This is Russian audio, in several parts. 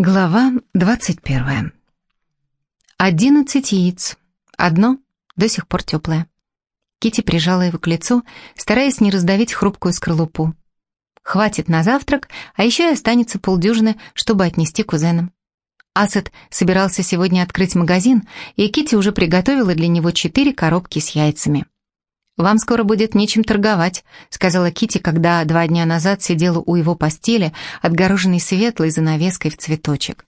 Глава 21. Одиннадцать яиц. Одно до сих пор теплое. Кити прижала его к лицу, стараясь не раздавить хрупкую скорлупу. Хватит на завтрак, а еще и останется полдюжины, чтобы отнести кузенам. Асад собирался сегодня открыть магазин, и Кити уже приготовила для него четыре коробки с яйцами. «Вам скоро будет нечем торговать», — сказала Кити, когда два дня назад сидела у его постели, отгороженной светлой занавеской в цветочек.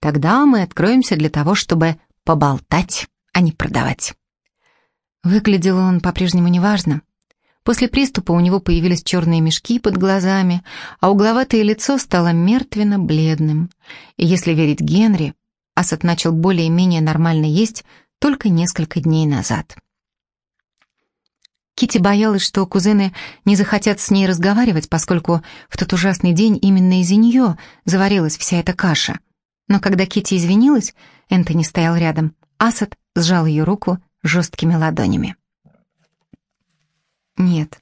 «Тогда мы откроемся для того, чтобы поболтать, а не продавать». Выглядел он по-прежнему неважно. После приступа у него появились черные мешки под глазами, а угловатое лицо стало мертвенно-бледным. И если верить Генри, Асад начал более-менее нормально есть только несколько дней назад. Кити боялась, что кузены не захотят с ней разговаривать, поскольку в тот ужасный день именно из-за нее заварилась вся эта каша. Но когда Кити извинилась, Энтони стоял рядом. Асад сжал ее руку жесткими ладонями. «Нет,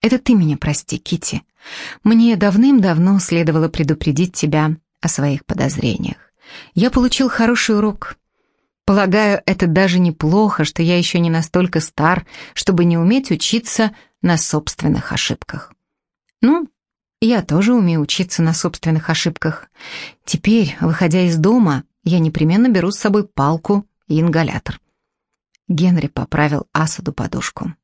это ты меня прости, Кити. Мне давным-давно следовало предупредить тебя о своих подозрениях. Я получил хороший урок. Полагаю, это даже неплохо, что я еще не настолько стар, чтобы не уметь учиться на собственных ошибках. Ну, я тоже умею учиться на собственных ошибках. Теперь, выходя из дома, я непременно беру с собой палку и ингалятор. Генри поправил Асаду подушку.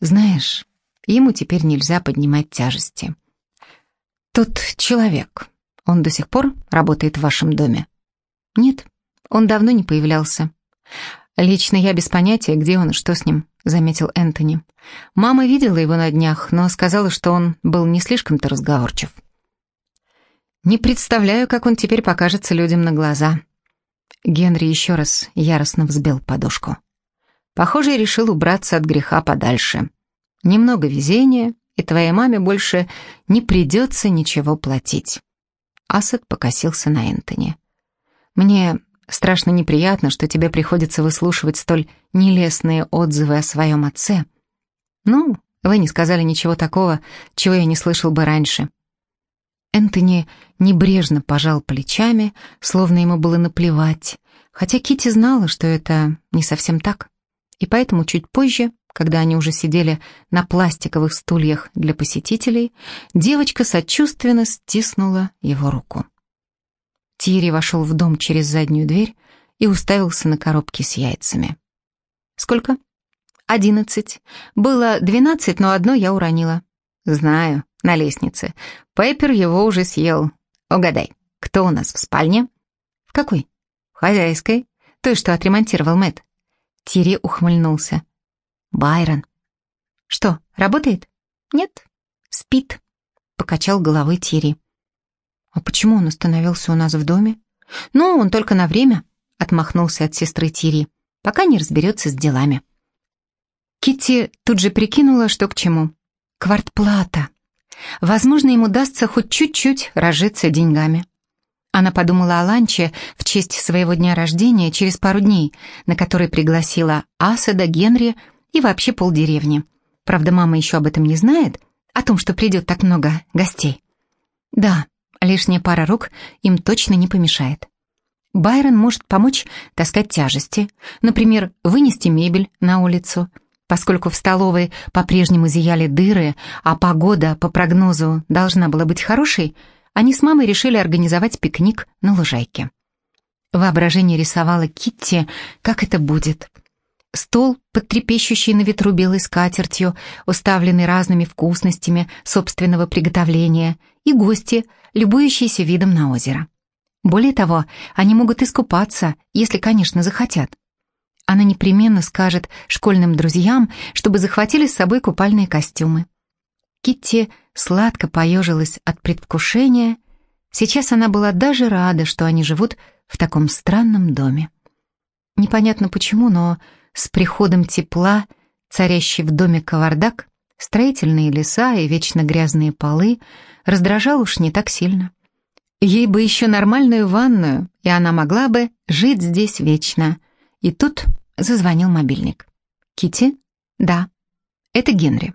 Знаешь, ему теперь нельзя поднимать тяжести. Тот человек, он до сих пор работает в вашем доме? Нет. Он давно не появлялся. «Лично я без понятия, где он и что с ним», — заметил Энтони. «Мама видела его на днях, но сказала, что он был не слишком-то разговорчив». «Не представляю, как он теперь покажется людям на глаза». Генри еще раз яростно взбил подушку. Похоже, решил убраться от греха подальше. Немного везения, и твоей маме больше не придется ничего платить. Асад покосился на Энтони. «Мне Страшно неприятно, что тебе приходится выслушивать столь нелестные отзывы о своем отце. Ну, вы не сказали ничего такого, чего я не слышал бы раньше». Энтони небрежно пожал плечами, словно ему было наплевать, хотя Кити знала, что это не совсем так. И поэтому чуть позже, когда они уже сидели на пластиковых стульях для посетителей, девочка сочувственно стиснула его руку. Тири вошел в дом через заднюю дверь и уставился на коробки с яйцами. «Сколько?» «Одиннадцать. Было двенадцать, но одно я уронила». «Знаю, на лестнице. Пеппер его уже съел. Угадай, кто у нас в спальне?» «В какой?» «В хозяйской. Той, что отремонтировал Мэтт». Тири ухмыльнулся. «Байрон». «Что, работает?» «Нет, спит», — покачал головой Тири. «А почему он остановился у нас в доме?» «Ну, он только на время», — отмахнулся от сестры Тири, «пока не разберется с делами». Китти тут же прикинула, что к чему. Квартплата. Возможно, ему удастся хоть чуть-чуть разжиться деньгами. Она подумала о ланче в честь своего дня рождения через пару дней, на который пригласила Асада, Генри и вообще полдеревни. Правда, мама еще об этом не знает, о том, что придет так много гостей. Да, Лишняя пара рук им точно не помешает. Байрон может помочь таскать тяжести, например, вынести мебель на улицу, поскольку в столовой по-прежнему зияли дыры, а погода, по прогнозу, должна была быть хорошей, они с мамой решили организовать пикник на лужайке. Воображение рисовало Китти, как это будет. Стол, под трепещущей на ветру белой скатертью, уставленный разными вкусностями собственного приготовления, и гости, любующиеся видом на озеро. Более того, они могут искупаться, если, конечно, захотят. Она непременно скажет школьным друзьям, чтобы захватили с собой купальные костюмы. Китти сладко поежилась от предвкушения. Сейчас она была даже рада, что они живут в таком странном доме. Непонятно почему, но с приходом тепла, царящий в доме кавардак, строительные леса и вечно грязные полы, раздражал уж не так сильно. Ей бы еще нормальную ванную, и она могла бы жить здесь вечно. И тут зазвонил мобильник. Кити? Да. Это Генри.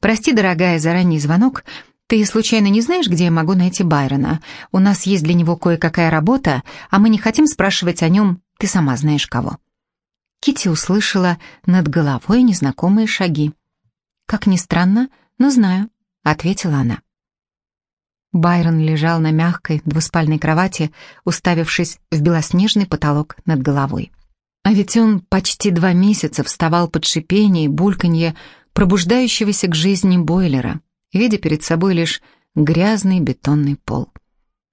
Прости, дорогая, за ранний звонок. «Ты случайно не знаешь, где я могу найти Байрона? У нас есть для него кое-какая работа, а мы не хотим спрашивать о нем, ты сама знаешь кого». Кити услышала над головой незнакомые шаги. «Как ни странно, но знаю», — ответила она. Байрон лежал на мягкой двуспальной кровати, уставившись в белоснежный потолок над головой. А ведь он почти два месяца вставал под шипение и бульканье пробуждающегося к жизни бойлера, видя перед собой лишь грязный бетонный пол.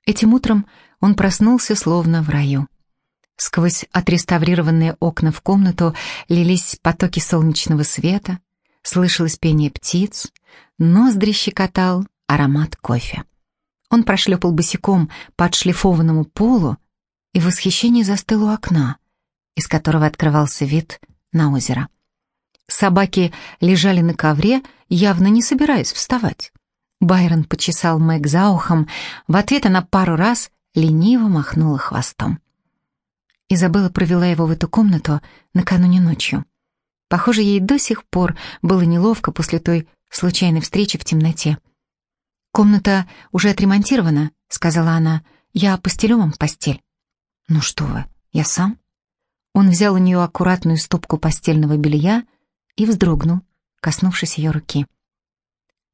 Этим утром он проснулся словно в раю. Сквозь отреставрированные окна в комнату лились потоки солнечного света, слышалось пение птиц, ноздри щекотал аромат кофе. Он прошлепал босиком по отшлифованному полу и в восхищении застыл у окна, из которого открывался вид на озеро. Собаки лежали на ковре, явно не собираясь вставать. Байрон почесал Мэг за ухом, в ответ она пару раз лениво махнула хвостом. Изабелла провела его в эту комнату накануне ночью. Похоже, ей до сих пор было неловко после той случайной встречи в темноте. «Комната уже отремонтирована», — сказала она. «Я постелю вам постель». «Ну что вы, я сам?» Он взял у нее аккуратную стопку постельного белья и вздрогнул, коснувшись ее руки.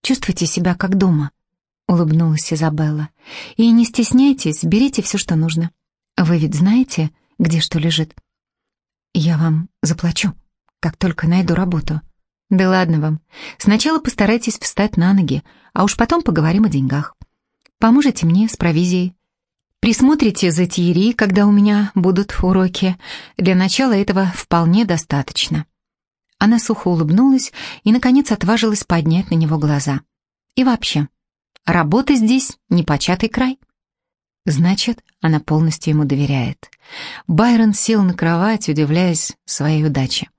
«Чувствуйте себя как дома», — улыбнулась Изабелла. «И не стесняйтесь, берите все, что нужно. Вы ведь знаете, где что лежит?» «Я вам заплачу, как только найду работу», да ладно вам. Сначала постарайтесь встать на ноги, а уж потом поговорим о деньгах. Поможете мне с провизией. Присмотрите за Тиери, когда у меня будут уроки. Для начала этого вполне достаточно. Она сухо улыбнулась и, наконец, отважилась поднять на него глаза. И вообще, работа здесь непочатый край. Значит, она полностью ему доверяет. Байрон сел на кровать, удивляясь своей удаче.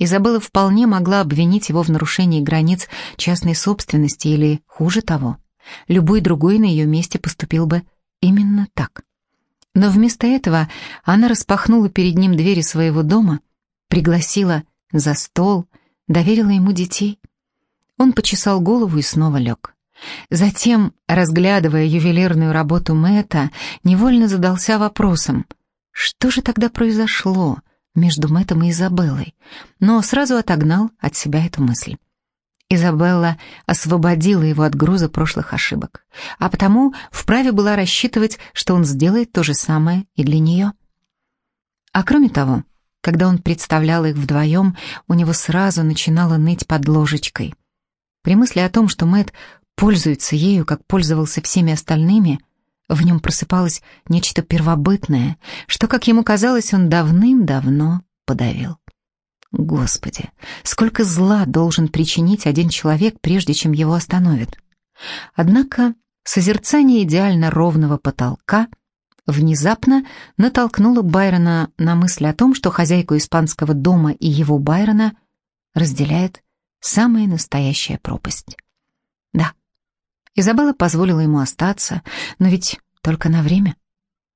Изабелла вполне могла обвинить его в нарушении границ частной собственности или, хуже того, любой другой на ее месте поступил бы именно так. Но вместо этого она распахнула перед ним двери своего дома, пригласила за стол, доверила ему детей. Он почесал голову и снова лег. Затем, разглядывая ювелирную работу Мэтта, невольно задался вопросом, что же тогда произошло, между Мэттом и Изабеллой, но сразу отогнал от себя эту мысль. Изабелла освободила его от груза прошлых ошибок, а потому вправе была рассчитывать, что он сделает то же самое и для нее. А кроме того, когда он представлял их вдвоем, у него сразу начинало ныть под ложечкой. При мысли о том, что Мэт пользуется ею, как пользовался всеми остальными, в нем просыпалось нечто первобытное, что, как ему казалось, он давным-давно подавил. Господи, сколько зла должен причинить один человек, прежде чем его остановят. Однако созерцание идеально ровного потолка внезапно натолкнуло Байрона на мысль о том, что хозяйку испанского дома и его Байрона разделяет самая настоящая пропасть. Изабелла позволила ему остаться, но ведь только на время.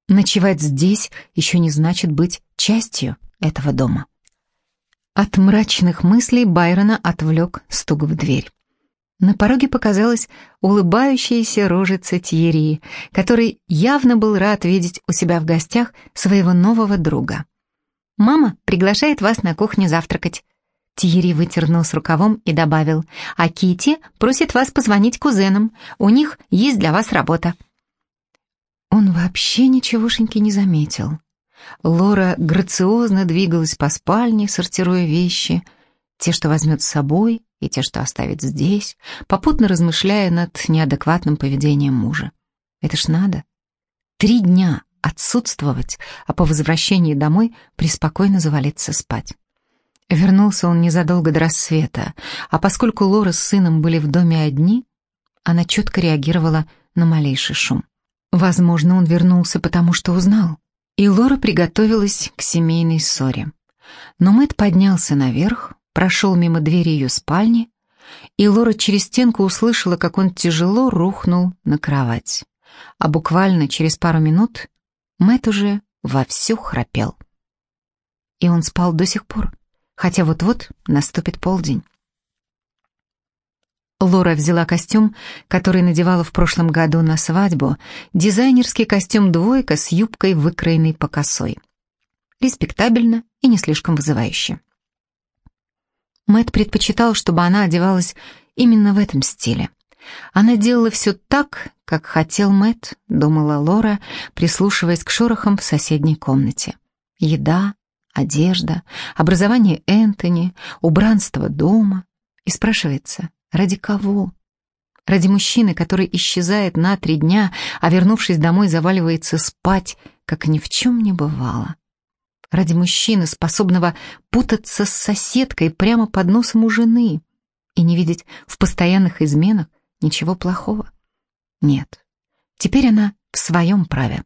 Ночевать здесь еще не значит быть частью этого дома. От мрачных мыслей Байрона отвлек стук в дверь. На пороге показалась улыбающаяся рожица Тьерии, который явно был рад видеть у себя в гостях своего нового друга. «Мама приглашает вас на кухню завтракать», Тиери вытер нос рукавом и добавил, «А Кити просит вас позвонить кузенам, у них есть для вас работа». Он вообще ничегошеньки не заметил. Лора грациозно двигалась по спальне, сортируя вещи, те, что возьмет с собой, и те, что оставит здесь, попутно размышляя над неадекватным поведением мужа. Это ж надо. Три дня отсутствовать, а по возвращении домой преспокойно завалиться спать. Вернулся он незадолго до рассвета, а поскольку Лора с сыном были в доме одни, она четко реагировала на малейший шум. Возможно, он вернулся, потому что узнал. И Лора приготовилась к семейной ссоре. Но Мэтт поднялся наверх, прошел мимо двери ее спальни, и Лора через стенку услышала, как он тяжело рухнул на кровать. А буквально через пару минут Мэтт уже вовсю храпел. И он спал до сих пор хотя вот-вот наступит полдень. Лора взяла костюм, который надевала в прошлом году на свадьбу, дизайнерский костюм «двойка» с юбкой, выкроенной по косой. Респектабельно и не слишком вызывающе. Мэтт предпочитал, чтобы она одевалась именно в этом стиле. Она делала все так, как хотел Мэтт, думала Лора, прислушиваясь к шорохам в соседней комнате. Еда, одежда, образование Энтони, убранство дома. И спрашивается, ради кого? Ради мужчины, который исчезает на три дня, а вернувшись домой, заваливается спать, как ни в чем не бывало. Ради мужчины, способного путаться с соседкой прямо под носом у жены и не видеть в постоянных изменах ничего плохого. Нет, теперь она в своем праве.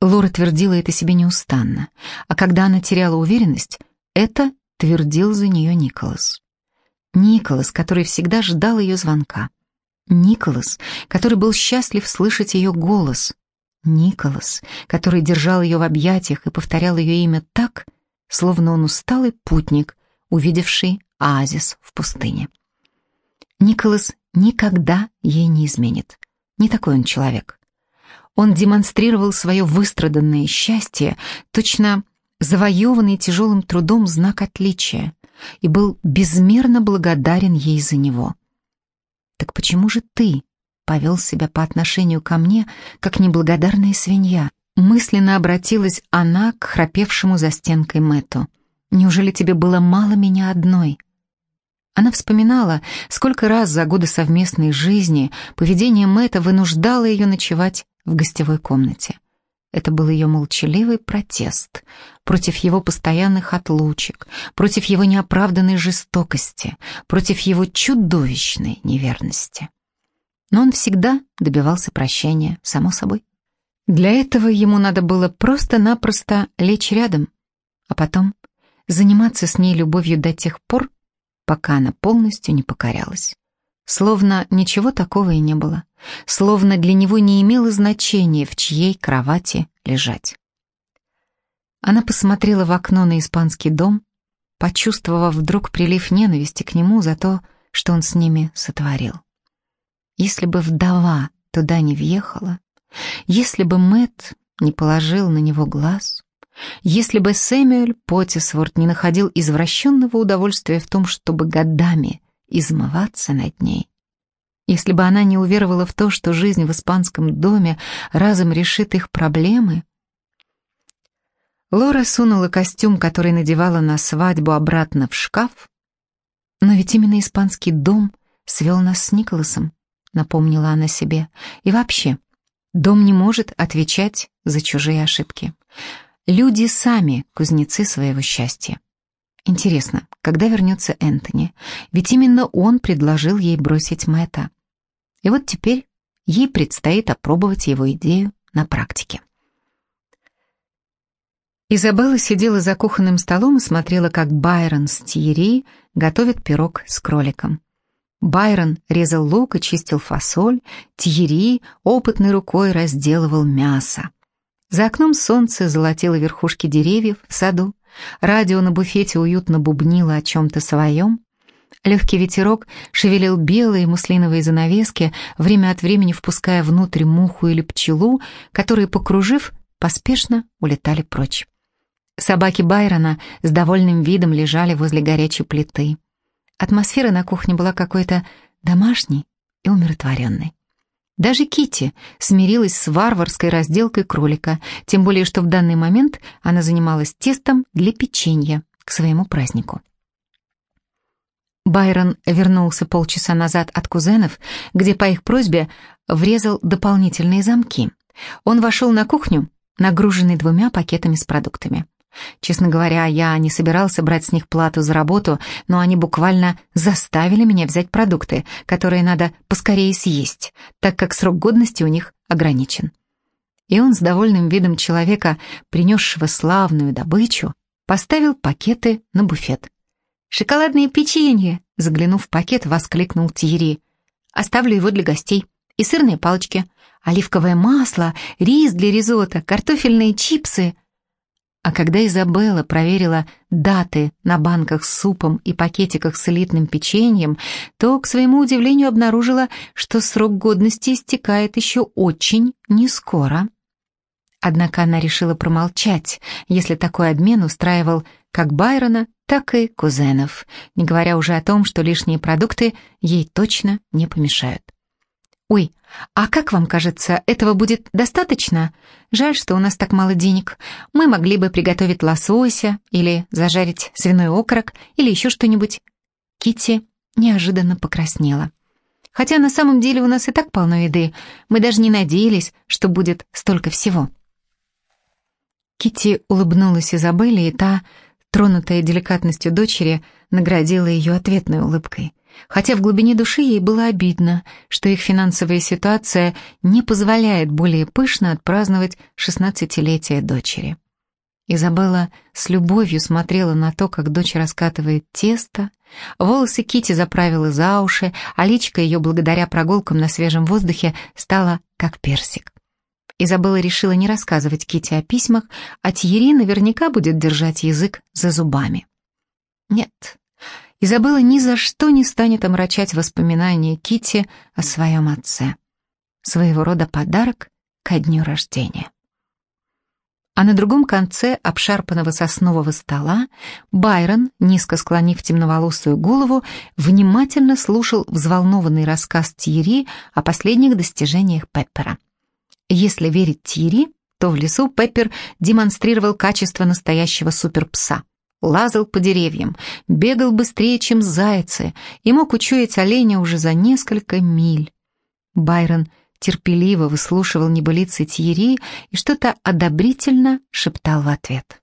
Лора твердила это себе неустанно, а когда она теряла уверенность, это твердил за нее Николас. Николас, который всегда ждал ее звонка. Николас, который был счастлив слышать ее голос. Николас, который держал ее в объятиях и повторял ее имя так, словно он усталый путник, увидевший оазис в пустыне. Николас никогда ей не изменит. Не такой он человек. Он демонстрировал свое выстраданное счастье, точно завоеванный тяжелым трудом знак отличия, и был безмерно благодарен ей за него. «Так почему же ты повел себя по отношению ко мне, как неблагодарная свинья?» Мысленно обратилась она к храпевшему за стенкой Мэту. «Неужели тебе было мало меня одной?» Она вспоминала, сколько раз за годы совместной жизни поведение Мэтта вынуждало ее ночевать в гостевой комнате. Это был ее молчаливый протест против его постоянных отлучек, против его неоправданной жестокости, против его чудовищной неверности. Но он всегда добивался прощения, само собой. Для этого ему надо было просто-напросто лечь рядом, а потом заниматься с ней любовью до тех пор, пока она полностью не покорялась. Словно ничего такого и не было. Словно для него не имело значения, в чьей кровати лежать. Она посмотрела в окно на испанский дом, почувствовав вдруг прилив ненависти к нему за то, что он с ними сотворил. Если бы вдова туда не въехала, если бы Мэт не положил на него глаз, если бы Сэмюэль Поттисворт не находил извращенного удовольствия в том, чтобы годами измываться над ней. Если бы она не уверовала в то, что жизнь в испанском доме разом решит их проблемы... Лора сунула костюм, который надевала на свадьбу, обратно в шкаф. Но ведь именно испанский дом свел нас с Николасом, напомнила она себе. И вообще, дом не может отвечать за чужие ошибки. Люди сами кузнецы своего счастья. Интересно, когда вернется Энтони? Ведь именно он предложил ей бросить Мэтта. И вот теперь ей предстоит опробовать его идею на практике. Изабелла сидела за кухонным столом и смотрела, как Байрон с Тиери готовят пирог с кроликом. Байрон резал лук и чистил фасоль, Тиери опытной рукой разделывал мясо. За окном солнце золотило верхушки деревьев в саду, Радио на буфете уютно бубнило о чем-то своем. Легкий ветерок шевелил белые муслиновые занавески, время от времени впуская внутрь муху или пчелу, которые, покружив, поспешно улетали прочь. Собаки Байрона с довольным видом лежали возле горячей плиты. Атмосфера на кухне была какой-то домашней и умиротворенной. Даже Кити смирилась с варварской разделкой кролика, тем более что в данный момент она занималась тестом для печенья к своему празднику. Байрон вернулся полчаса назад от кузенов, где по их просьбе врезал дополнительные замки. Он вошел на кухню, нагруженный двумя пакетами с продуктами. Честно говоря, я не собирался брать с них плату за работу, но они буквально заставили меня взять продукты, которые надо поскорее съесть, так как срок годности у них ограничен. И он с довольным видом человека, принесшего славную добычу, поставил пакеты на буфет. «Шоколадное печенье!» — заглянув в пакет, воскликнул Тиери. «Оставлю его для гостей. И сырные палочки, оливковое масло, рис для ризотто, картофельные чипсы — А когда Изабелла проверила даты на банках с супом и пакетиках с элитным печеньем, то, к своему удивлению, обнаружила, что срок годности истекает еще очень нескоро. Однако она решила промолчать, если такой обмен устраивал как Байрона, так и кузенов, не говоря уже о том, что лишние продукты ей точно не помешают. «Ой, а как вам кажется, этого будет достаточно? Жаль, что у нас так мало денег. Мы могли бы приготовить лосося или зажарить свиной окорок или еще что-нибудь». Китти неожиданно покраснела. «Хотя на самом деле у нас и так полно еды. Мы даже не надеялись, что будет столько всего». Китти улыбнулась Изабелле, и та, тронутая деликатностью дочери, наградила ее ответной улыбкой хотя в глубине души ей было обидно, что их финансовая ситуация не позволяет более пышно отпраздновать шестнадцатилетие дочери. Изабелла с любовью смотрела на то, как дочь раскатывает тесто, волосы Кити заправила за уши, а личка ее благодаря прогулкам на свежем воздухе стала как персик. Изабелла решила не рассказывать Кити о письмах, а Тьерри наверняка будет держать язык за зубами. Нет, Изабелла ни за что не станет омрачать воспоминания Кити о своем отце. Своего рода подарок ко дню рождения. А на другом конце обшарпанного соснового стола Байрон, низко склонив темноволосую голову, внимательно слушал взволнованный рассказ Тьерри о последних достижениях Пеппера. Если верить Тьерри, то в лесу Пеппер демонстрировал качество настоящего суперпса лазал по деревьям, бегал быстрее, чем зайцы, и мог учуять оленя уже за несколько миль. Байрон терпеливо выслушивал небылицы Тьерри и что-то одобрительно шептал в ответ.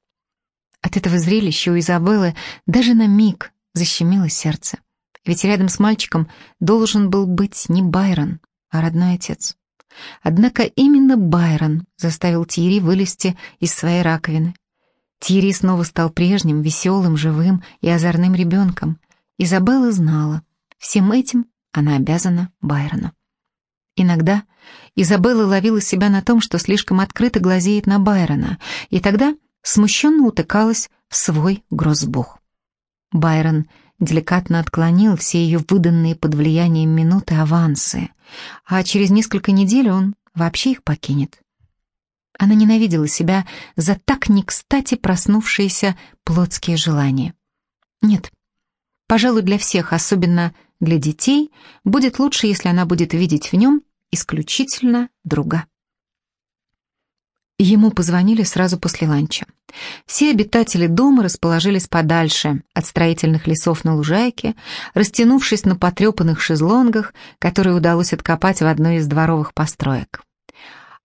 От этого зрелища у Изабеллы даже на миг защемило сердце. Ведь рядом с мальчиком должен был быть не Байрон, а родной отец. Однако именно Байрон заставил Тьерри вылезти из своей раковины. Тири снова стал прежним, веселым, живым и озорным ребенком. Изабелла знала, всем этим она обязана Байрону. Иногда Изабелла ловила себя на том, что слишком открыто глазеет на Байрона, и тогда смущенно утыкалась в свой грозбух. Байрон деликатно отклонил все ее выданные под влиянием минуты авансы, а через несколько недель он вообще их покинет. Она ненавидела себя за так не кстати проснувшиеся плотские желания. Нет, пожалуй, для всех, особенно для детей, будет лучше, если она будет видеть в нем исключительно друга. Ему позвонили сразу после ланча. Все обитатели дома расположились подальше от строительных лесов на лужайке, растянувшись на потрепанных шезлонгах, которые удалось откопать в одной из дворовых построек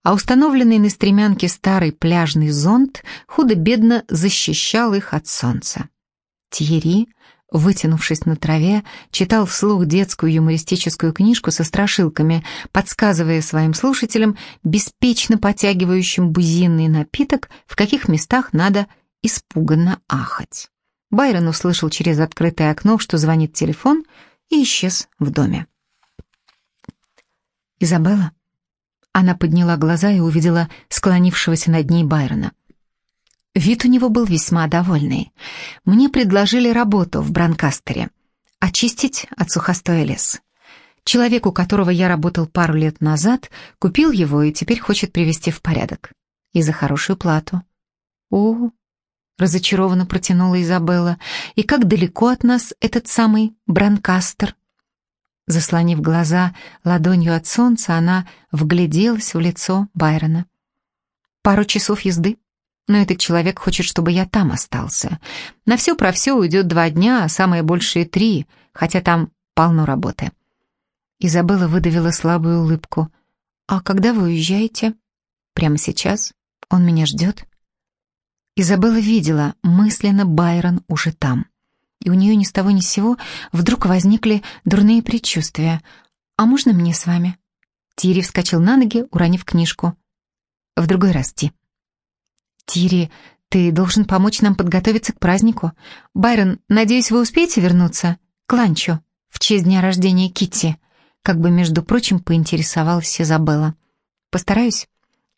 а установленный на стремянке старый пляжный зонт худо-бедно защищал их от солнца. Тьерри, вытянувшись на траве, читал вслух детскую юмористическую книжку со страшилками, подсказывая своим слушателям, беспечно потягивающим бузинный напиток, в каких местах надо испуганно ахать. Байрон услышал через открытое окно, что звонит телефон, и исчез в доме. «Изабелла?» Она подняла глаза и увидела склонившегося над ней Байрона. Вид у него был весьма довольный. Мне предложили работу в Бранкастере. Очистить от сухостоя лес. Человек, у которого я работал пару лет назад, купил его и теперь хочет привести в порядок. И за хорошую плату. О, разочарованно протянула Изабелла. И как далеко от нас этот самый Бранкастер? Заслонив глаза ладонью от солнца, она вгляделась в лицо Байрона. «Пару часов езды, но этот человек хочет, чтобы я там остался. На все про все уйдет два дня, а самое большее три, хотя там полно работы». Изабелла выдавила слабую улыбку. «А когда вы уезжаете?» «Прямо сейчас. Он меня ждет». Изабелла видела, мысленно Байрон уже там и у нее ни с того ни с сего вдруг возникли дурные предчувствия. «А можно мне с вами?» Тири вскочил на ноги, уронив книжку. «В другой раз, Ти». «Тири, ты должен помочь нам подготовиться к празднику. Байрон, надеюсь, вы успеете вернуться? К ланчу, в честь дня рождения Китти. Как бы, между прочим, поинтересовалась Изабелла. «Постараюсь,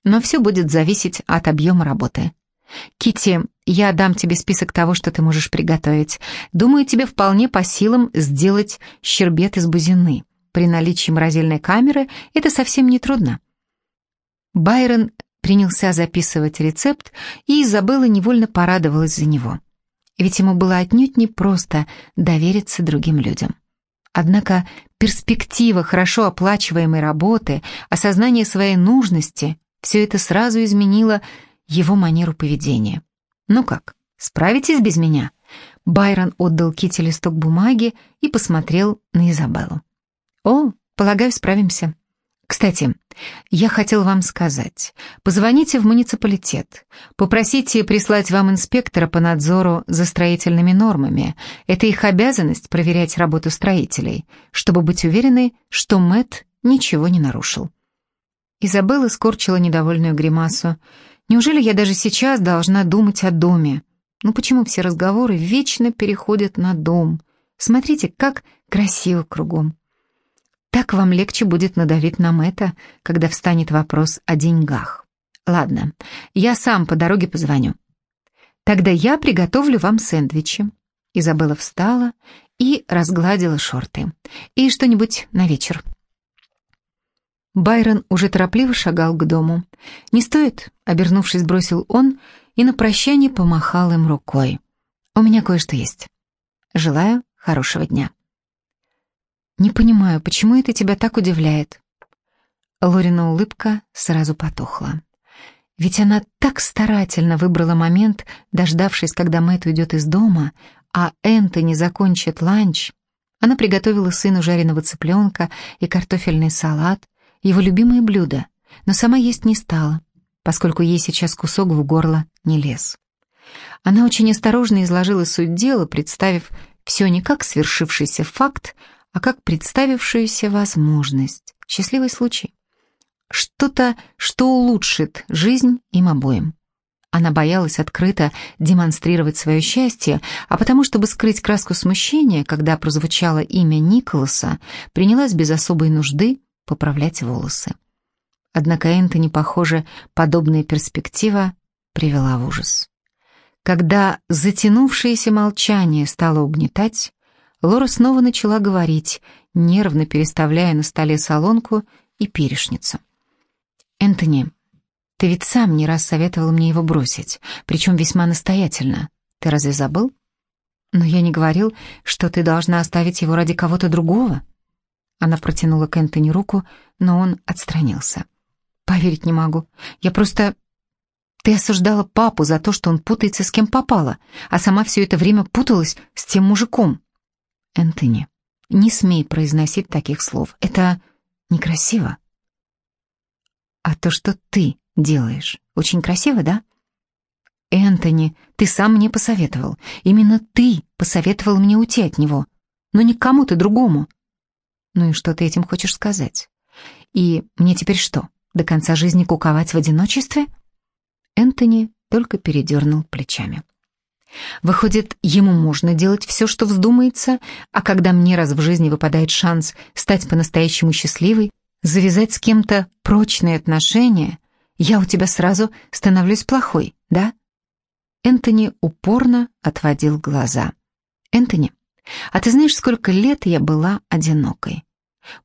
но все будет зависеть от объема работы». Китти, я дам тебе список того, что ты можешь приготовить. Думаю, тебе вполне по силам сделать щербет из бузины. При наличии морозильной камеры это совсем не трудно. Байрон принялся записывать рецепт, и Изабелла невольно порадовалась за него. Ведь ему было отнюдь не просто довериться другим людям. Однако перспектива хорошо оплачиваемой работы, осознание своей нужности – все это сразу изменило его манеру поведения. «Ну как, справитесь без меня?» Байрон отдал Кити листок бумаги и посмотрел на Изабеллу. «О, полагаю, справимся. Кстати, я хотел вам сказать. Позвоните в муниципалитет. Попросите прислать вам инспектора по надзору за строительными нормами. Это их обязанность проверять работу строителей, чтобы быть уверены, что Мэт ничего не нарушил». Изабелла скорчила недовольную гримасу. Неужели я даже сейчас должна думать о доме? Ну почему все разговоры вечно переходят на дом? Смотрите, как красиво кругом. Так вам легче будет надавить нам это, когда встанет вопрос о деньгах. Ладно, я сам по дороге позвоню. Тогда я приготовлю вам сэндвичи. Изабелла встала и разгладила шорты. И что-нибудь на вечер. Байрон уже торопливо шагал к дому. «Не стоит», — обернувшись, бросил он и на прощание помахал им рукой. «У меня кое-что есть. Желаю хорошего дня». «Не понимаю, почему это тебя так удивляет?» Лорина улыбка сразу потухла. Ведь она так старательно выбрала момент, дождавшись, когда Мэтт уйдет из дома, а Энтони закончит ланч. Она приготовила сыну жареного цыпленка и картофельный салат, его любимое блюдо, но сама есть не стала, поскольку ей сейчас кусок в горло не лез. Она очень осторожно изложила суть дела, представив все не как свершившийся факт, а как представившуюся возможность, счастливый случай. Что-то, что улучшит жизнь им обоим. Она боялась открыто демонстрировать свое счастье, а потому, чтобы скрыть краску смущения, когда прозвучало имя Николаса, принялась без особой нужды поправлять волосы. Однако Энтони, похоже, подобная перспектива привела в ужас. Когда затянувшееся молчание стало угнетать, Лора снова начала говорить, нервно переставляя на столе солонку и перешницу. «Энтони, ты ведь сам не раз советовал мне его бросить, причем весьма настоятельно. Ты разве забыл? Но я не говорил, что ты должна оставить его ради кого-то другого». Она протянула к Энтони руку, но он отстранился. «Поверить не могу. Я просто...» «Ты осуждала папу за то, что он путается с кем попало, а сама все это время путалась с тем мужиком». «Энтони, не смей произносить таких слов. Это некрасиво». «А то, что ты делаешь, очень красиво, да?» «Энтони, ты сам мне посоветовал. Именно ты посоветовал мне уйти от него, но не кому-то другому. Ну и что ты этим хочешь сказать? И мне теперь что, до конца жизни куковать в одиночестве? Энтони только передернул плечами. Выходит, ему можно делать все, что вздумается, а когда мне раз в жизни выпадает шанс стать по-настоящему счастливой, завязать с кем-то прочные отношения, я у тебя сразу становлюсь плохой, да? Энтони упорно отводил глаза. Энтони, а ты знаешь, сколько лет я была одинокой?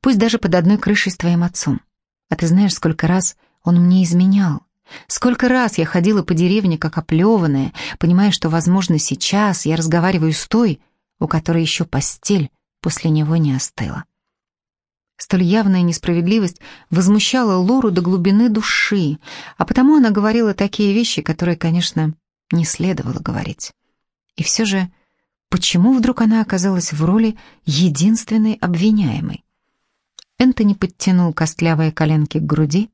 Пусть даже под одной крышей с твоим отцом. А ты знаешь, сколько раз он мне изменял? Сколько раз я ходила по деревне, как оплеванная, понимая, что, возможно, сейчас я разговариваю с той, у которой еще постель после него не остыла. Столь явная несправедливость возмущала Лору до глубины души, а потому она говорила такие вещи, которые, конечно, не следовало говорить. И все же Почему вдруг она оказалась в роли единственной обвиняемой? Энтони подтянул костлявые коленки к груди.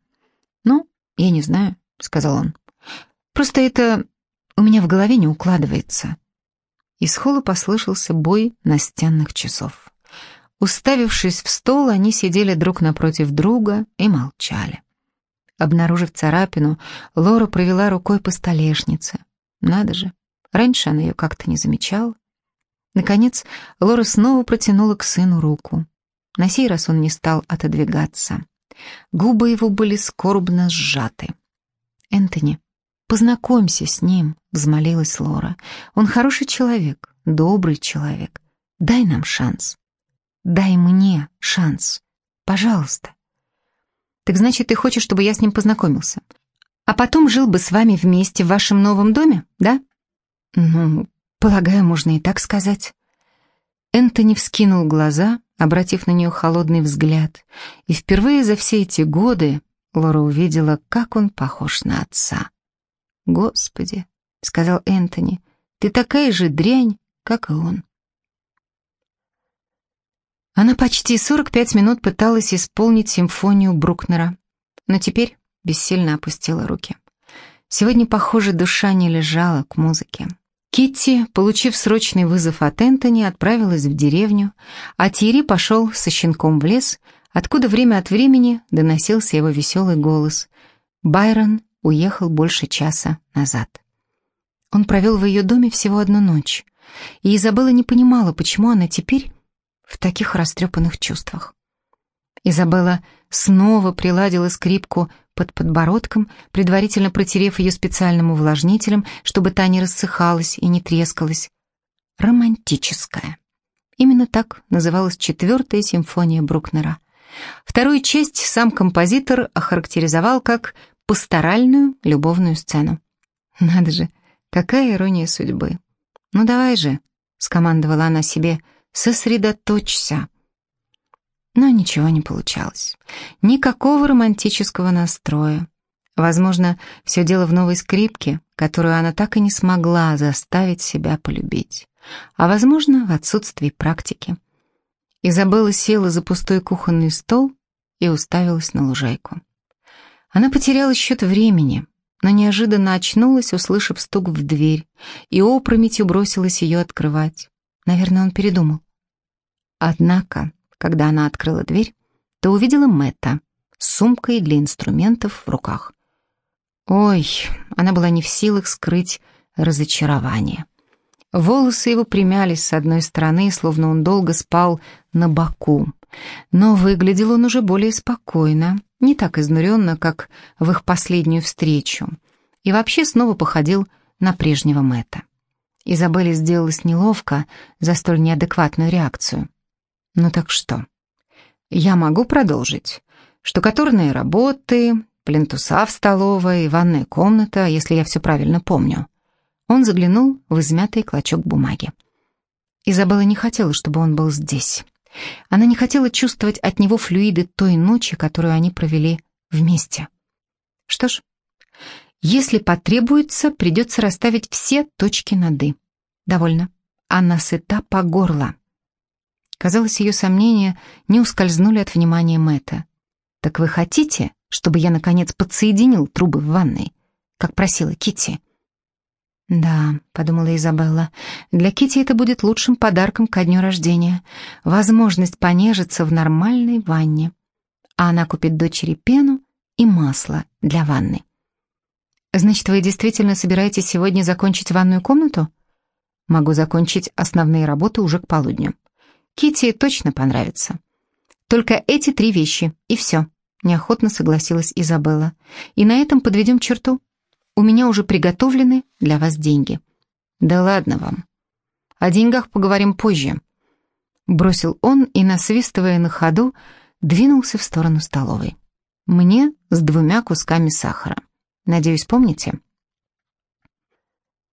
«Ну, я не знаю», — сказал он. «Просто это у меня в голове не укладывается». Из холла послышался бой настенных часов. Уставившись в стол, они сидели друг напротив друга и молчали. Обнаружив царапину, Лора провела рукой по столешнице. Надо же, раньше она ее как-то не замечала. Наконец, Лора снова протянула к сыну руку. На сей раз он не стал отодвигаться. Губы его были скорбно сжаты. «Энтони, «Познакомься с ним», — взмолилась Лора. «Он хороший человек, добрый человек. Дай нам шанс. Дай мне шанс. Пожалуйста». «Так значит, ты хочешь, чтобы я с ним познакомился? А потом жил бы с вами вместе в вашем новом доме, да?» «Ну, полагаю, можно и так сказать». Энтони вскинул глаза, обратив на нее холодный взгляд, и впервые за все эти годы Лора увидела, как он похож на отца. «Господи», — сказал Энтони, — «ты такая же дрянь, как и он». Она почти 45 минут пыталась исполнить симфонию Брукнера, но теперь бессильно опустила руки. Сегодня, похоже, душа не лежала к музыке. Китти, получив срочный вызов от Энтони, отправилась в деревню, а Тири пошел со щенком в лес, откуда время от времени доносился его веселый голос. Байрон уехал больше часа назад. Он провел в ее доме всего одну ночь, и Изабелла не понимала, почему она теперь в таких растрепанных чувствах. Изабелла снова приладила скрипку под подбородком, предварительно протерев ее специальным увлажнителем, чтобы та не рассыхалась и не трескалась. Романтическая. Именно так называлась четвертая симфония Брукнера. Вторую часть сам композитор охарактеризовал как пасторальную любовную сцену. Надо же, какая ирония судьбы. «Ну давай же», — скомандовала она себе, — «сосредоточься». Но ничего не получалось. Никакого романтического настроя. Возможно, все дело в новой скрипке, которую она так и не смогла заставить себя полюбить. А возможно, в отсутствии практики. Изабелла села за пустой кухонный стол и уставилась на лужайку. Она потеряла счет времени, но неожиданно очнулась, услышав стук в дверь, и опрометью бросилась ее открывать. Наверное, он передумал. Однако, когда она открыла дверь, то увидела Мэтта с сумкой для инструментов в руках. Ой, она была не в силах скрыть разочарование. Волосы его примялись с одной стороны, словно он долго спал на боку. Но выглядел он уже более спокойно, не так изнуренно, как в их последнюю встречу, и вообще снова походил на прежнего Мэтта. Изабелле сделалось неловко за столь неадекватную реакцию. «Ну так что? Я могу продолжить. Штукатурные работы, плинтуса в столовой, ванная комната, если я все правильно помню». Он заглянул в измятый клочок бумаги. Изабелла не хотела, чтобы он был здесь. Она не хотела чувствовать от него флюиды той ночи, которую они провели вместе. Что ж, если потребуется, придется расставить все точки над «и». Довольно. Она сыта по горло. Казалось, ее сомнения не ускользнули от внимания Мэтта. «Так вы хотите, чтобы я, наконец, подсоединил трубы в ванной, как просила Кити? «Да», — подумала Изабелла, — «для Кити это будет лучшим подарком ко дню рождения. Возможность понежиться в нормальной ванне. А она купит дочери пену и масло для ванны». «Значит, вы действительно собираетесь сегодня закончить ванную комнату?» «Могу закончить основные работы уже к полудню. Кити точно понравится». «Только эти три вещи, и все», — неохотно согласилась Изабелла. «И на этом подведем черту». У меня уже приготовлены для вас деньги». «Да ладно вам. О деньгах поговорим позже», — бросил он и, насвистывая на ходу, двинулся в сторону столовой. «Мне с двумя кусками сахара. Надеюсь, помните?»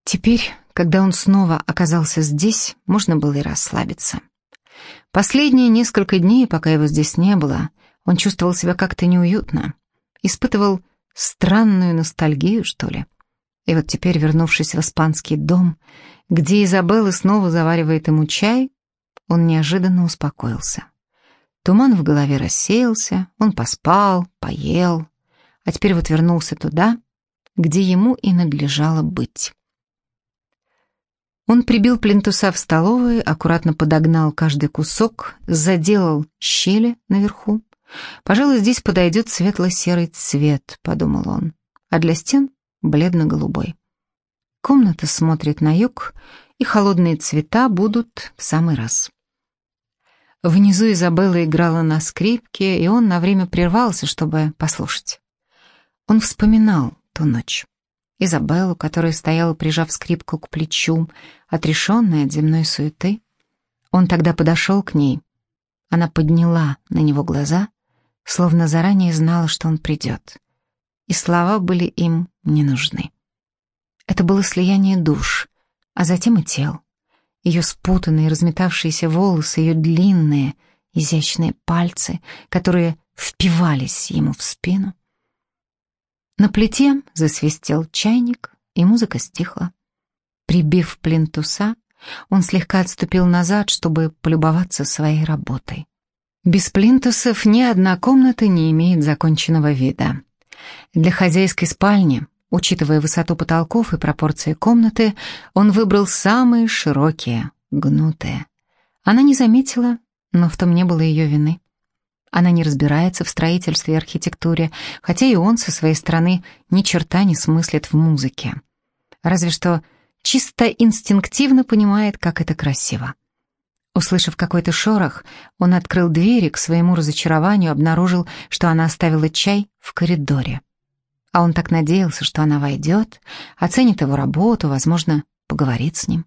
Теперь, когда он снова оказался здесь, можно было и расслабиться. Последние несколько дней, пока его здесь не было, он чувствовал себя как-то неуютно, испытывал странную ностальгию, что ли. И вот теперь, вернувшись в испанский дом, где Изабелла снова заваривает ему чай, он неожиданно успокоился. Туман в голове рассеялся, он поспал, поел, а теперь вот вернулся туда, где ему и надлежало быть. Он прибил плинтуса в столовой, аккуратно подогнал каждый кусок, заделал щели наверху, «Пожалуй, здесь подойдет светло-серый цвет», — подумал он, «а для стен — бледно-голубой». Комната смотрит на юг, и холодные цвета будут в самый раз. Внизу Изабелла играла на скрипке, и он на время прервался, чтобы послушать. Он вспоминал ту ночь. Изабеллу, которая стояла, прижав скрипку к плечу, отрешенная от земной суеты. Он тогда подошел к ней. Она подняла на него глаза, словно заранее знала, что он придет. И слова были им не нужны. Это было слияние душ, а затем и тел. Ее спутанные, разметавшиеся волосы, ее длинные, изящные пальцы, которые впивались ему в спину. На плите засвистел чайник, и музыка стихла. Прибив плинтуса, он слегка отступил назад, чтобы полюбоваться своей работой. Без плинтусов ни одна комната не имеет законченного вида. Для хозяйской спальни, учитывая высоту потолков и пропорции комнаты, он выбрал самые широкие, гнутые. Она не заметила, но в том не было ее вины. Она не разбирается в строительстве и архитектуре, хотя и он со своей стороны ни черта не смыслит в музыке. Разве что чисто инстинктивно понимает, как это красиво. Услышав какой-то шорох, он открыл дверь и к своему разочарованию обнаружил, что она оставила чай в коридоре. А он так надеялся, что она войдет, оценит его работу, возможно, поговорит с ним.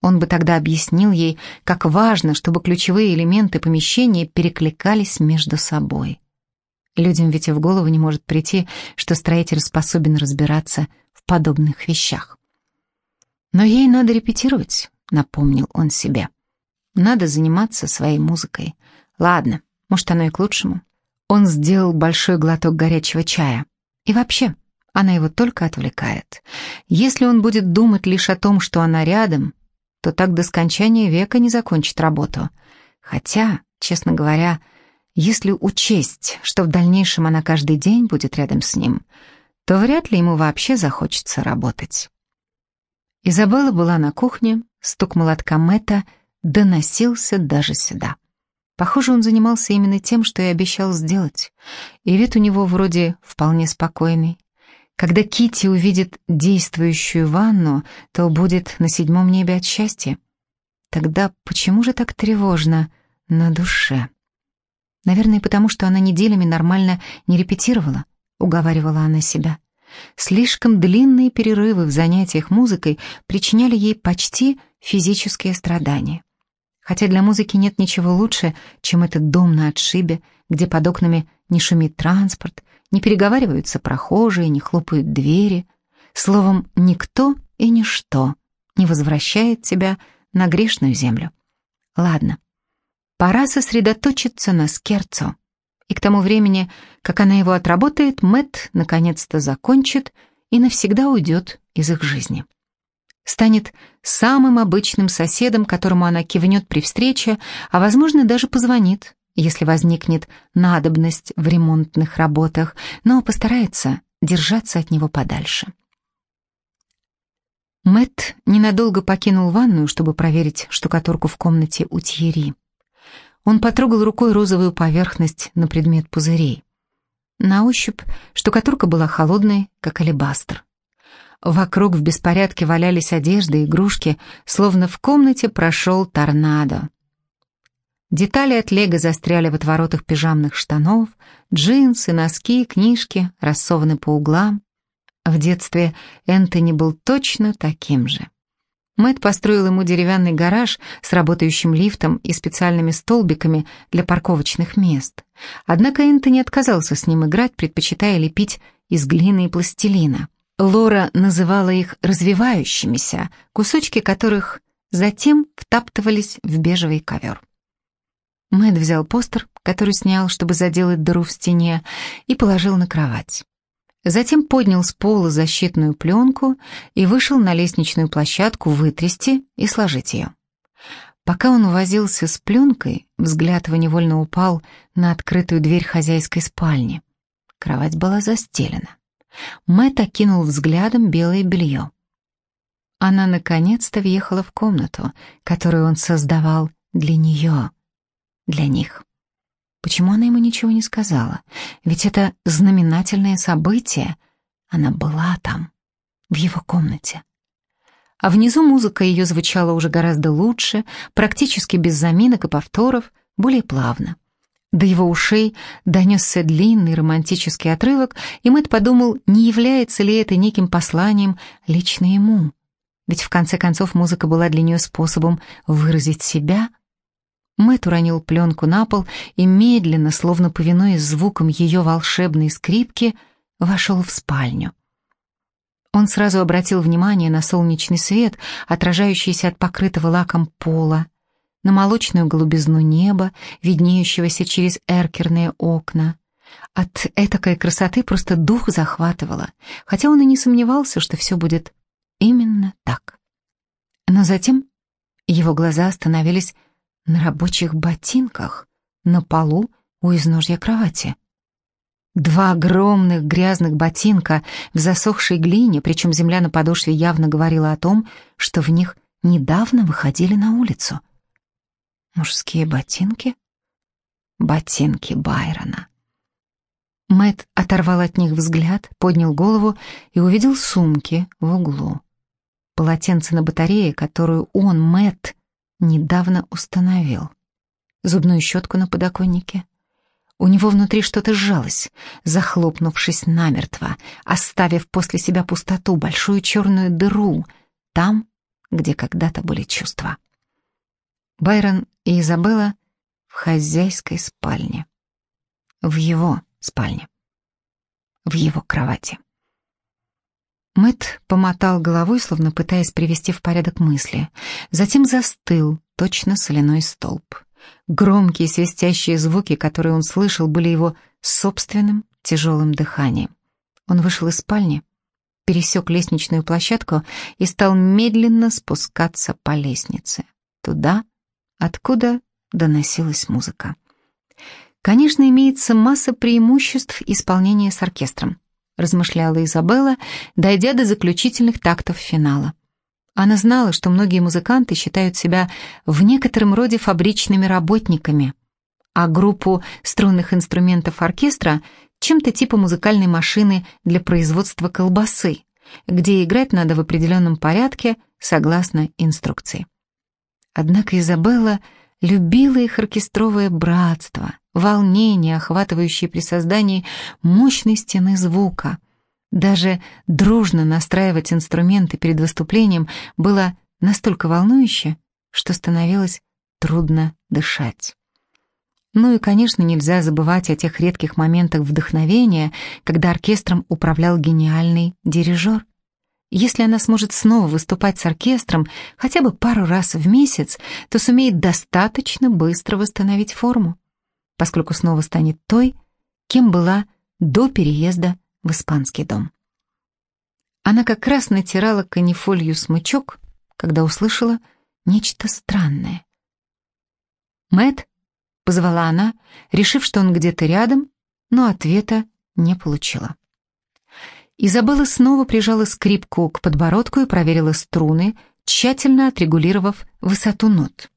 Он бы тогда объяснил ей, как важно, чтобы ключевые элементы помещения перекликались между собой. Людям ведь и в голову не может прийти, что строитель способен разбираться в подобных вещах. «Но ей надо репетировать», — напомнил он себе. «Надо заниматься своей музыкой. Ладно, может, оно и к лучшему». Он сделал большой глоток горячего чая. И вообще, она его только отвлекает. Если он будет думать лишь о том, что она рядом, то так до скончания века не закончит работу. Хотя, честно говоря, если учесть, что в дальнейшем она каждый день будет рядом с ним, то вряд ли ему вообще захочется работать. Изабелла была на кухне, стук молотка Мэтта доносился даже сюда. Похоже, он занимался именно тем, что и обещал сделать, и вид у него вроде вполне спокойный. Когда Кити увидит действующую ванну, то будет на седьмом небе от счастья. Тогда почему же так тревожно на душе? Наверное, потому что она неделями нормально не репетировала, уговаривала она себя. Слишком длинные перерывы в занятиях музыкой причиняли ей почти физические страдания. Хотя для музыки нет ничего лучше, чем этот дом на отшибе, где под окнами не шумит транспорт, не переговариваются прохожие, не хлопают двери. Словом, никто и ничто не возвращает тебя на грешную землю. Ладно, пора сосредоточиться на Скерцо. И к тому времени, как она его отработает, Мэт наконец-то закончит и навсегда уйдет из их жизни. Станет самым обычным соседом, которому она кивнет при встрече, а, возможно, даже позвонит, если возникнет надобность в ремонтных работах, но постарается держаться от него подальше. Мэт ненадолго покинул ванную, чтобы проверить штукатурку в комнате у Тьерри. Он потрогал рукой розовую поверхность на предмет пузырей. На ощупь штукатурка была холодной, как алебастр. Вокруг в беспорядке валялись одежды, игрушки, словно в комнате прошел торнадо. Детали от лего застряли в отворотах пижамных штанов, джинсы, носки, книжки рассованы по углам. В детстве Энтони был точно таким же. Мэтт построил ему деревянный гараж с работающим лифтом и специальными столбиками для парковочных мест. Однако Энтони отказался с ним играть, предпочитая лепить из глины и пластилина. Лора называла их развивающимися, кусочки которых затем втаптывались в бежевый ковер. Мэт взял постер, который снял, чтобы заделать дыру в стене, и положил на кровать. Затем поднял с пола защитную пленку и вышел на лестничную площадку вытрясти и сложить ее. Пока он возился с пленкой, взгляд его невольно упал на открытую дверь хозяйской спальни. Кровать была застелена. Мэтт окинул взглядом белое белье. Она наконец-то въехала в комнату, которую он создавал для нее для них. Почему она ему ничего не сказала? Ведь это знаменательное событие. Она была там, в его комнате. А внизу музыка ее звучала уже гораздо лучше, практически без заминок и повторов, более плавно. До его ушей донесся длинный романтический отрывок, и Мэтт подумал, не является ли это неким посланием лично ему. Ведь в конце концов музыка была для нее способом выразить себя. Мэтт уронил пленку на пол и медленно, словно повинуясь звуком ее волшебной скрипки, вошел в спальню. Он сразу обратил внимание на солнечный свет, отражающийся от покрытого лаком пола, на молочную голубизну неба, виднеющегося через эркерные окна. От этакой красоты просто дух захватывало, хотя он и не сомневался, что все будет именно так. Но затем его глаза остановились на рабочих ботинках на полу у изножья кровати. Два огромных грязных ботинка в засохшей глине, причем земля на подошве явно говорила о том, что в них недавно выходили на улицу. Мужские ботинки? Ботинки Байрона. Мэт оторвал от них взгляд, поднял голову и увидел сумки в углу. Полотенце на батарее, которую он, Мэт, недавно установил. Зубную щетку на подоконнике. У него внутри что-то сжалось, захлопнувшись намертво, оставив после себя пустоту, большую черную дыру, там, где когда-то были чувства. Байрон и Изабелла в хозяйской спальне. В его спальне. В его кровати. Мэт помотал головой, словно пытаясь привести в порядок мысли. Затем застыл, точно соляной столб. Громкие свистящие звуки, которые он слышал, были его собственным тяжелым дыханием. Он вышел из спальни, пересек лестничную площадку и стал медленно спускаться по лестнице. Туда, откуда доносилась музыка. Конечно, имеется масса преимуществ исполнения с оркестром, размышляла Изабелла, дойдя до заключительных тактов финала. Она знала, что многие музыканты считают себя в некотором роде фабричными работниками, а группу струнных инструментов оркестра чем-то типа музыкальной машины для производства колбасы, где играть надо в определенном порядке согласно инструкции. Однако Изабелла любила их оркестровое братство, волнение, охватывающее при создании мощной стены звука. Даже дружно настраивать инструменты перед выступлением было настолько волнующе, что становилось трудно дышать. Ну и, конечно, нельзя забывать о тех редких моментах вдохновения, когда оркестром управлял гениальный дирижер. Если она сможет снова выступать с оркестром хотя бы пару раз в месяц, то сумеет достаточно быстро восстановить форму, поскольку снова станет той, кем была до переезда в испанский дом. Она как раз натирала канифолью смычок, когда услышала нечто странное. Мэт позвала она, решив, что он где-то рядом, но ответа не получила. Изабелла снова прижала скрипку к подбородку и проверила струны, тщательно отрегулировав высоту нот.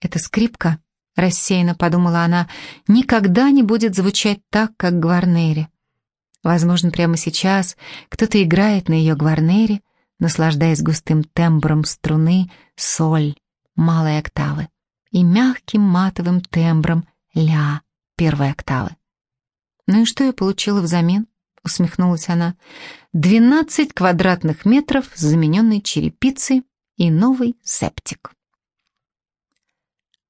«Эта скрипка», — рассеянно подумала она, — «никогда не будет звучать так, как гварнере. Возможно, прямо сейчас кто-то играет на ее гварнере, наслаждаясь густым тембром струны соль малой октавы и мягким матовым тембром ля первой октавы. Ну и что я получила взамен? усмехнулась она. «Двенадцать квадратных метров замененной черепицей и новый септик».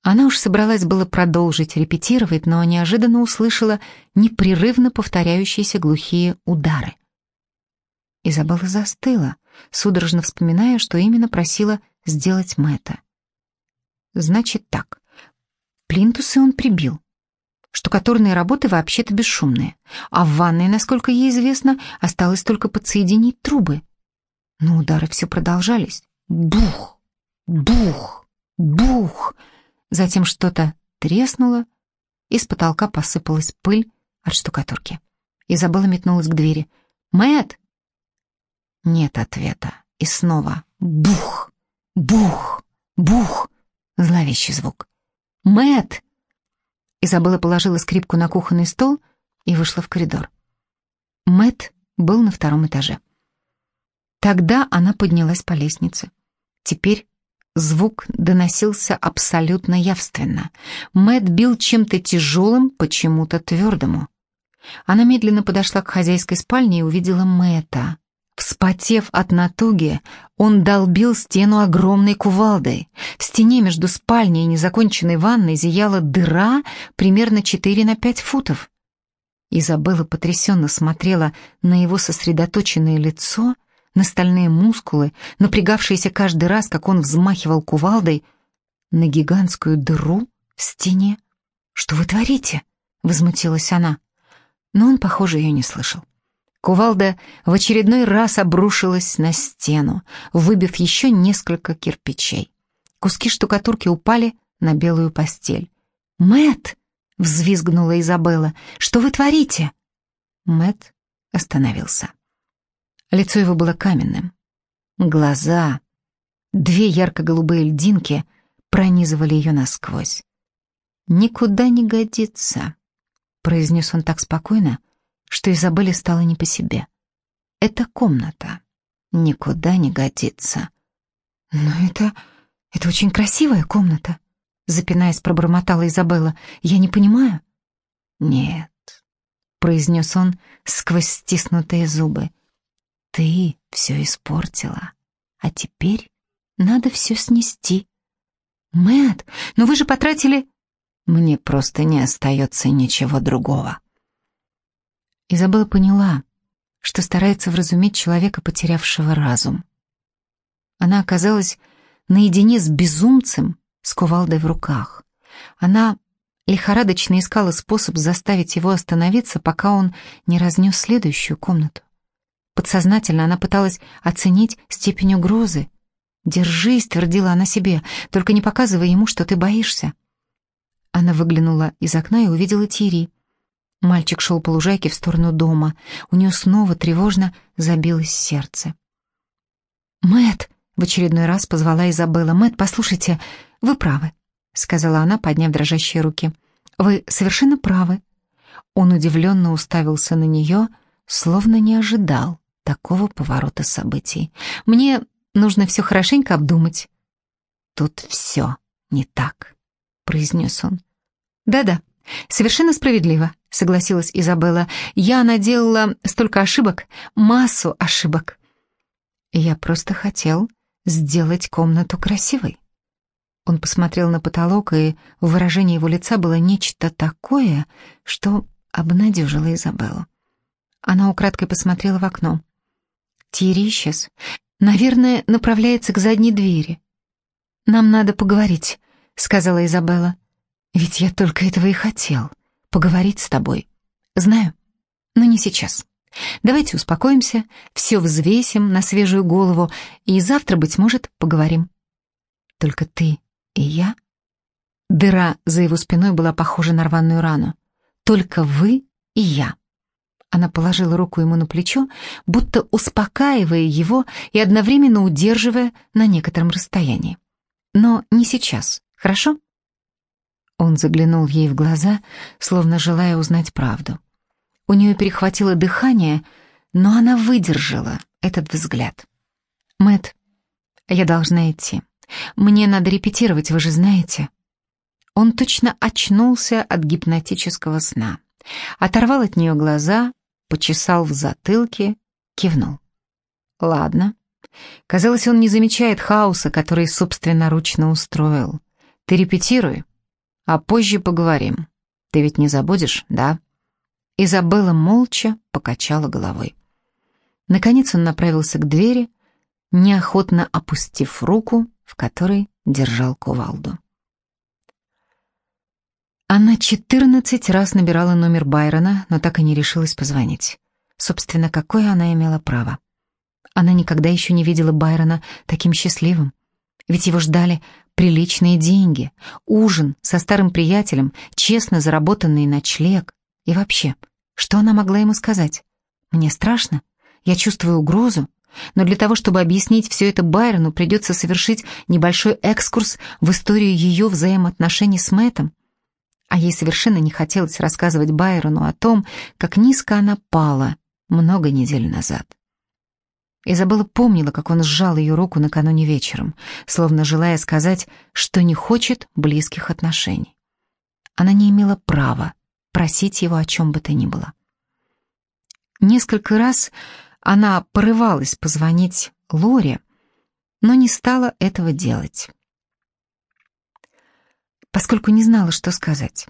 Она уж собралась было продолжить репетировать, но неожиданно услышала непрерывно повторяющиеся глухие удары. Изабелла застыла, судорожно вспоминая, что именно просила сделать Мэтта. «Значит так, плинтусы он прибил, Штукатурные работы вообще-то бесшумные, а в ванной, насколько ей известно, осталось только подсоединить трубы. Но удары все продолжались. Бух, бух, бух. Затем что-то треснуло, и с потолка посыпалась пыль от штукатурки. Изабелла метнулась к двери. Мэт! Нет ответа. И снова бух, бух, бух. Зловещий звук. Мэт! Изабелла положила скрипку на кухонный стол и вышла в коридор. Мэт был на втором этаже. Тогда она поднялась по лестнице. Теперь Звук доносился абсолютно явственно. Мэт бил чем-то тяжелым, почему-то твердому. Она медленно подошла к хозяйской спальне и увидела Мэта. Вспотев от натуги, он долбил стену огромной кувалдой. В стене между спальней и незаконченной ванной зияла дыра примерно 4 на 5 футов. Изабелла потрясенно смотрела на его сосредоточенное лицо, на стальные мускулы, напрягавшиеся каждый раз, как он взмахивал кувалдой, на гигантскую дыру в стене. «Что вы творите?» — возмутилась она. Но он, похоже, ее не слышал. Кувалда в очередной раз обрушилась на стену, выбив еще несколько кирпичей. Куски штукатурки упали на белую постель. Мэт! взвизгнула Изабелла. «Что вы творите?» Мэт остановился. Лицо его было каменным. Глаза, две ярко-голубые льдинки, пронизывали ее насквозь. «Никуда не годится», — произнес он так спокойно, что Изабелле стало не по себе. «Эта комната никуда не годится». «Но это... это очень красивая комната», — запинаясь, пробормотала Изабелла. «Я не понимаю». «Нет», — произнес он сквозь стиснутые зубы. «Ты все испортила, а теперь надо все снести». Мэт, но вы же потратили...» «Мне просто не остается ничего другого». Изабелла поняла, что старается вразумить человека, потерявшего разум. Она оказалась наедине с безумцем с кувалдой в руках. Она лихорадочно искала способ заставить его остановиться, пока он не разнес следующую комнату. Подсознательно она пыталась оценить степень угрозы. «Держись», — твердила она себе, — «только не показывай ему, что ты боишься». Она выглянула из окна и увидела Тири. Мальчик шел по лужайке в сторону дома. У нее снова тревожно забилось сердце. Мэт, в очередной раз позвала Изабелла. Мэт, послушайте, вы правы, сказала она, подняв дрожащие руки. Вы совершенно правы. Он удивленно уставился на нее, словно не ожидал такого поворота событий. Мне нужно все хорошенько обдумать. Тут все не так, произнес он. Да-да, совершенно справедливо, согласилась Изабелла. «Я наделала столько ошибок, массу ошибок». «Я просто хотел сделать комнату красивой». Он посмотрел на потолок, и в выражении его лица было нечто такое, что обнадежило Изабеллу. Она украдкой посмотрела в окно. Тири. Наверное, направляется к задней двери. «Нам надо поговорить», — сказала Изабелла. «Ведь я только этого и хотел» поговорить с тобой. Знаю, но не сейчас. Давайте успокоимся, все взвесим на свежую голову, и завтра, быть может, поговорим. Только ты и я? Дыра за его спиной была похожа на рваную рану. Только вы и я. Она положила руку ему на плечо, будто успокаивая его и одновременно удерживая на некотором расстоянии. Но не сейчас, хорошо? Он заглянул ей в глаза, словно желая узнать правду. У нее перехватило дыхание, но она выдержала этот взгляд. Мэт, я должна идти. Мне надо репетировать, вы же знаете. Он точно очнулся от гипнотического сна. Оторвал от нее глаза, почесал в затылке, кивнул. Ладно. Казалось, он не замечает хаоса, который собственноручно устроил. Ты репетируй, а позже поговорим. Ты ведь не забудешь, да?» Изабелла молча покачала головой. Наконец он направился к двери, неохотно опустив руку, в которой держал кувалду. Она четырнадцать раз набирала номер Байрона, но так и не решилась позвонить. Собственно, какое она имела право? Она никогда еще не видела Байрона таким счастливым. Ведь его ждали приличные деньги, ужин со старым приятелем, честно заработанный ночлег. И вообще, что она могла ему сказать? Мне страшно, я чувствую угрозу, но для того, чтобы объяснить все это Байрону, придется совершить небольшой экскурс в историю ее взаимоотношений с Мэттом. А ей совершенно не хотелось рассказывать Байрону о том, как низко она пала много недель назад. Изабелла помнила, как он сжал ее руку накануне вечером, словно желая сказать, что не хочет близких отношений. Она не имела права просить его о чем бы то ни было. Несколько раз она порывалась позвонить Лоре, но не стала этого делать, поскольку не знала, что сказать.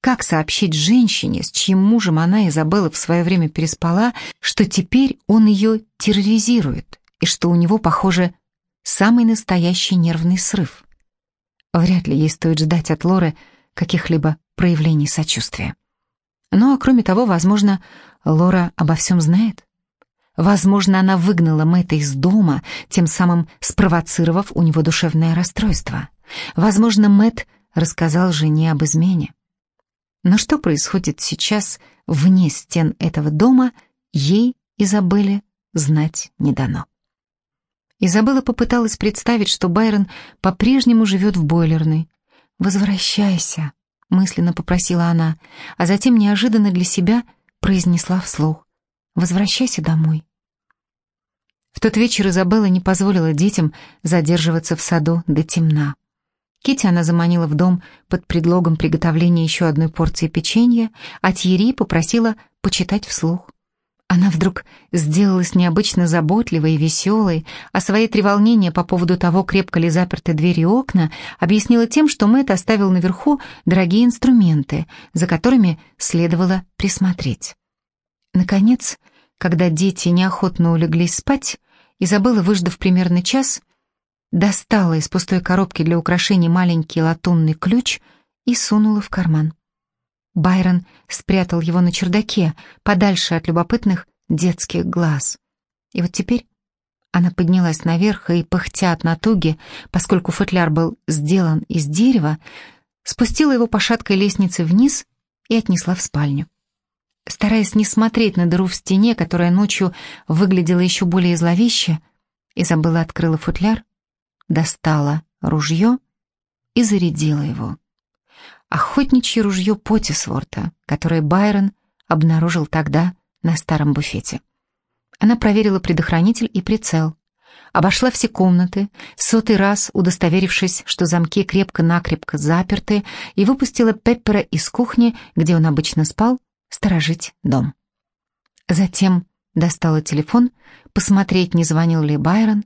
Как сообщить женщине, с чьим мужем она, Изабелла, в свое время переспала, что теперь он ее терроризирует и что у него, похоже, самый настоящий нервный срыв? Вряд ли ей стоит ждать от Лоры каких-либо проявлений сочувствия. Ну а кроме того, возможно, Лора обо всем знает. Возможно, она выгнала Мэтта из дома, тем самым спровоцировав у него душевное расстройство. Возможно, Мэтт рассказал жене об измене. Но что происходит сейчас вне стен этого дома, ей, Изабелле, знать не дано. Изабелла попыталась представить, что Байрон по-прежнему живет в бойлерной. «Возвращайся», — мысленно попросила она, а затем неожиданно для себя произнесла вслух. «Возвращайся домой». В тот вечер Изабелла не позволила детям задерживаться в саду до темна. Кити она заманила в дом под предлогом приготовления еще одной порции печенья, а Тьерри попросила почитать вслух. Она вдруг сделалась необычно заботливой и веселой, а свои треволнения по поводу того, крепко ли заперты двери и окна, объяснила тем, что Мэтт оставил наверху дорогие инструменты, за которыми следовало присмотреть. Наконец, когда дети неохотно улеглись спать, Изабелла, выждав примерно час, достала из пустой коробки для украшений маленький латунный ключ и сунула в карман. Байрон спрятал его на чердаке, подальше от любопытных детских глаз. И вот теперь она поднялась наверх и, пыхтя от натуги, поскольку футляр был сделан из дерева, спустила его по шаткой лестнице вниз и отнесла в спальню. Стараясь не смотреть на дыру в стене, которая ночью выглядела еще более зловеще, Изабелла открыла футляр достала ружье и зарядила его. Охотничье ружье Потисворта, которое Байрон обнаружил тогда на старом буфете. Она проверила предохранитель и прицел, обошла все комнаты, сотый раз удостоверившись, что замки крепко-накрепко заперты, и выпустила Пеппера из кухни, где он обычно спал, сторожить дом. Затем достала телефон, посмотреть, не звонил ли Байрон.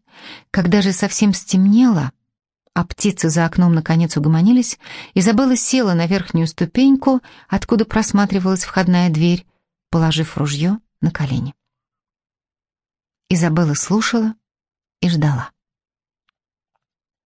Когда же совсем стемнело, а птицы за окном наконец угомонились, Изабелла села на верхнюю ступеньку, откуда просматривалась входная дверь, положив ружье на колени. Изабелла слушала и ждала.